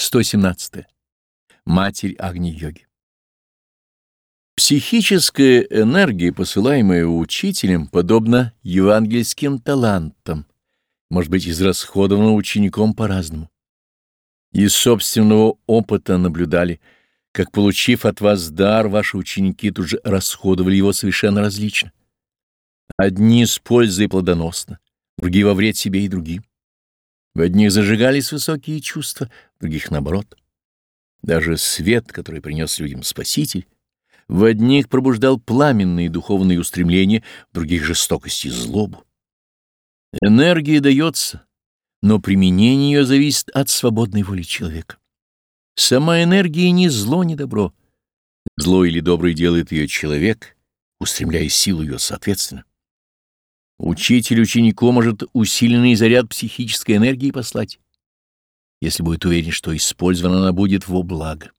117. Матерь Агни-йоги. Психическая энергия, посылаемая учителем, подобна евангельским талантам, может быть израсходована учеником по-разному. Из собственного опыта наблюдали, как, получив от вас дар, ваши ученики тут же расходовали его совершенно различно. Одни с пользой плодоносно, другие во вред себе и другим. В одних зажигались высокие чувства, в других — наоборот. Даже свет, который принес людям Спаситель, в одних пробуждал пламенные духовные устремления, в других — жестокость и злобу. Энергия дается, но применение ее зависит от свободной воли человека. Сама энергия ни зло, ни добро. Зло или доброе делает ее человек, устремляя силу ее соответственно. Учитель ученику может усиленный заряд психической энергии послать, если будет уверен, что использована она будет во благо.